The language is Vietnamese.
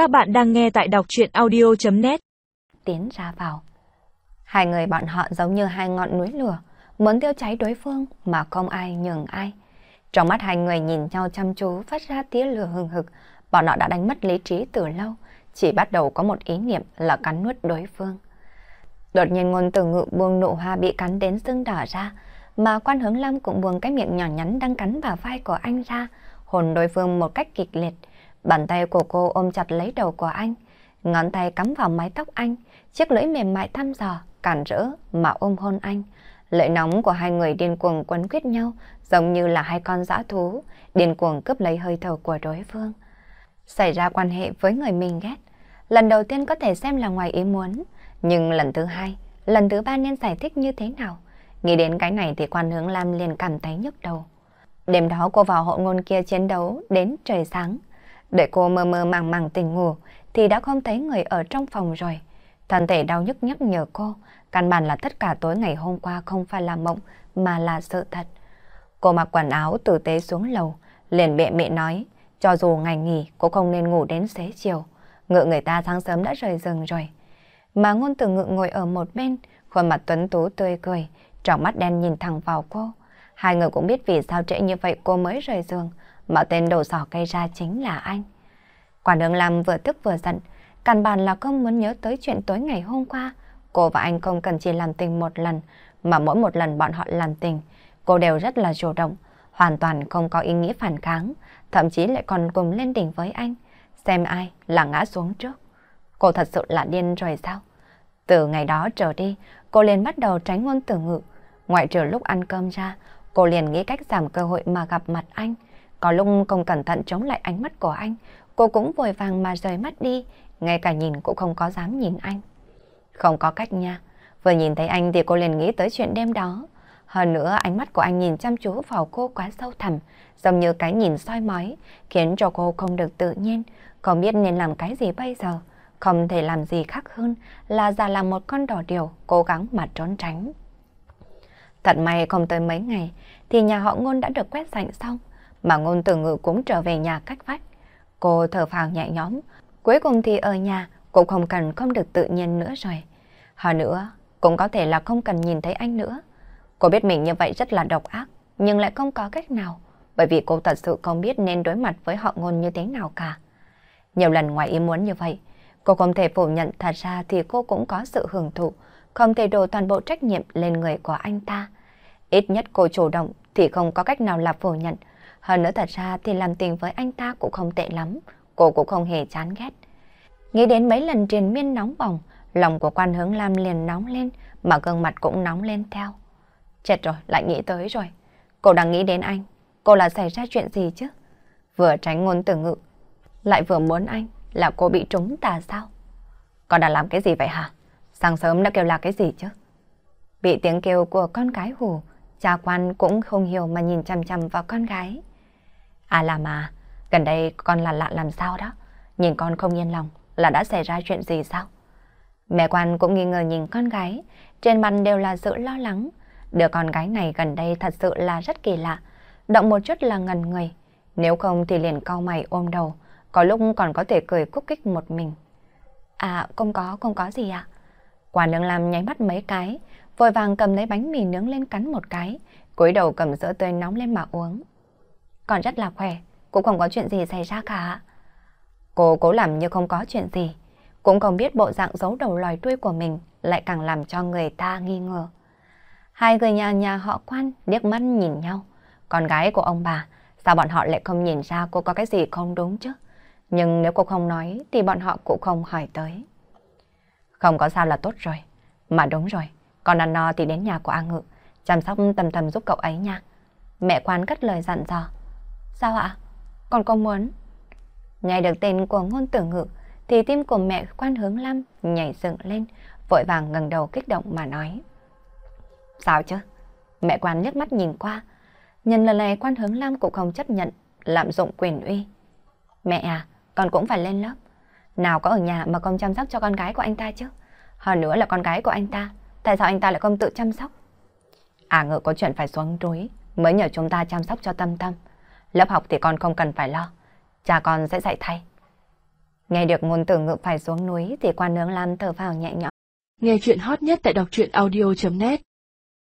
Các bạn đang nghe tại đọc chuyện audio.net Tiến ra vào. Hai người bọn họ giống như hai ngọn núi lửa, muốn tiêu cháy đối phương mà không ai nhường ai. Trong mắt hai người nhìn nhau chăm chú phát ra tia lửa hừng hực, bọn họ đã đánh mất lý trí từ lâu, chỉ bắt đầu có một ý niệm là cắn nuốt đối phương. Đột nhiên ngôn từ ngự buông nụ hoa bị cắn đến sưng đỏ ra, mà quan hướng lâm cũng buông cái miệng nhỏ nhắn đang cắn vào vai của anh ra, hồn đối phương một cách kịch liệt. Bàn tay của cô ôm chặt lấy đầu của anh, ngón tay cắm vào mái tóc anh, chiếc lưỡi mềm mại thăm dò, cản rỡ mà ôm hôn anh. Lưỡi nóng của hai người điên cuồng quấn quyết nhau, giống như là hai con dã thú, điên cuồng cướp lấy hơi thở của đối phương. Xảy ra quan hệ với người mình ghét, lần đầu tiên có thể xem là ngoài ý muốn, nhưng lần thứ hai, lần thứ ba nên giải thích như thế nào? Nghĩ đến cái này thì quan hướng Lam liền cảm thấy nhức đầu. Đêm đó cô vào hộ ngôn kia chiến đấu đến trời sáng. Đợi cô mơ mơ màng màng tỉnh ngủ thì đã không thấy người ở trong phòng rồi. Thân thể đau nhức nhắc nhở cô, căn bản là tất cả tối ngày hôm qua không phải là mộng mà là sự thật. Cô mặc quần áo tử tế xuống lầu, liền bệ mẹ nói, cho dù ngày nghỉ cô không nên ngủ đến xế chiều. Ngựa người ta sáng sớm đã rời rừng rồi. Mà ngôn từ ngự ngồi ở một bên, khuôn mặt tuấn tú tươi cười, tròng mắt đen nhìn thẳng vào cô. Hai người cũng biết vì sao trễ như vậy cô mới rời giường, mà tên đổ sỏ gây ra chính là anh. Quả đường làm vừa tức vừa giận, căn bản là không muốn nhớ tới chuyện tối ngày hôm qua. Cô và anh không cần chỉ làm tình một lần, mà mỗi một lần bọn họ làm tình, cô đều rất là chủ động, hoàn toàn không có ý nghĩa phản kháng, thậm chí lại còn cùng lên đỉnh với anh, xem ai là ngã xuống trước. Cô thật sự là điên rồi sao? Từ ngày đó trở đi, cô liền bắt đầu tránh ngôn từ ngự. Ngoại trừ lúc ăn cơm ra, cô liền nghĩ cách giảm cơ hội mà gặp mặt anh. Có lúc không cẩn thận chống lại ánh mắt của anh, cô cũng vội vàng mà rời mắt đi, ngay cả nhìn cũng không có dám nhìn anh. Không có cách nha, vừa nhìn thấy anh thì cô liền nghĩ tới chuyện đêm đó. Hơn nữa ánh mắt của anh nhìn chăm chú vào cô quá sâu thẳm, giống như cái nhìn soi mói, khiến cho cô không được tự nhiên, không biết nên làm cái gì bây giờ. Không thể làm gì khác hơn là giả làm một con đỏ điều, cố gắng mà trốn tránh. Thật may không tới mấy ngày, thì nhà họ ngôn đã được quét sạch xong, mà ngôn từ ngự cũng trở về nhà cách vách. Cô thở phào nhẹ nhõm, cuối cùng thì ở nhà cũng không cần không được tự nhiên nữa rồi. Hơn nữa, cũng có thể là không cần nhìn thấy anh nữa. Cô biết mình như vậy rất là độc ác, nhưng lại không có cách nào, bởi vì cô thật sự không biết nên đối mặt với họ ngôn như thế nào cả. Nhiều lần ngoài ý muốn như vậy, cô không thể phủ nhận thật ra thì cô cũng có sự hưởng thụ, không thể đổ toàn bộ trách nhiệm lên người của anh ta. Ít nhất cô chủ động thì không có cách nào là phủ nhận. Hơn nữa thật ra thì làm tình với anh ta cũng không tệ lắm, cô cũng không hề chán ghét. Nghĩ đến mấy lần triền miên nóng bỏng, lòng của quan hướng Lam liền nóng lên, mà gương mặt cũng nóng lên theo. Chết rồi, lại nghĩ tới rồi. Cô đang nghĩ đến anh, cô là xảy ra chuyện gì chứ? Vừa tránh ngôn từ ngự, lại vừa muốn anh, là cô bị trúng tà sao? Con đã làm cái gì vậy hả? Sáng sớm đã kêu là cái gì chứ? Bị tiếng kêu của con gái hù, cha quan cũng không hiểu mà nhìn chăm chăm vào con gái. À là mà, gần đây con là lạ làm sao đó? Nhìn con không yên lòng là đã xảy ra chuyện gì sao? Mẹ quan cũng nghi ngờ nhìn con gái, trên mặt đều là sự lo lắng. Đứa con gái này gần đây thật sự là rất kỳ lạ, động một chút là ngần người. Nếu không thì liền cau mày ôm đầu, có lúc còn có thể cười cúc kích một mình. À, không có, không có gì ạ. À? Quả nương làm nháy mắt mấy cái, vội vàng cầm lấy bánh mì nướng lên cắn một cái, cúi đầu cầm sữa tươi nóng lên mà uống. Còn rất là khỏe, cũng không có chuyện gì xảy ra cả. Cô cố làm như không có chuyện gì, cũng không biết bộ dạng giấu đầu lòi đuôi của mình lại càng làm cho người ta nghi ngờ. Hai người nhà nhà họ quan liếc mắt nhìn nhau. Con gái của ông bà, sao bọn họ lại không nhìn ra cô có cái gì không đúng chứ? Nhưng nếu cô không nói thì bọn họ cũng không hỏi tới. Không có sao là tốt rồi. Mà đúng rồi, con ăn no thì đến nhà của A Ngự, chăm sóc tầm tầm giúp cậu ấy nha. Mẹ quán cất lời dặn dò. Sao ạ? Con không muốn. Nghe được tên của ngôn tử ngự, thì tim của mẹ quan hướng lâm nhảy dựng lên, vội vàng ngẩng đầu kích động mà nói. Sao chứ? Mẹ quan liếc mắt nhìn qua. Nhân lần này quan hướng lâm cũng không chấp nhận, lạm dụng quyền uy. Mẹ à, con cũng phải lên lớp. Nào có ở nhà mà không chăm sóc cho con gái của anh ta chứ? Hơn nữa là con gái của anh ta, tại sao anh ta lại không tự chăm sóc? À ngự có chuyện phải xuống núi, mới nhờ chúng ta chăm sóc cho tâm tâm. Lớp học thì con không cần phải lo, cha con sẽ dạy thay. Nghe được ngôn tử ngự phải xuống núi thì quan nướng Lam thở vào nhẹ nhõm. Nghe chuyện hot nhất tại đọc truyện audio.net